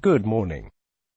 Good morning.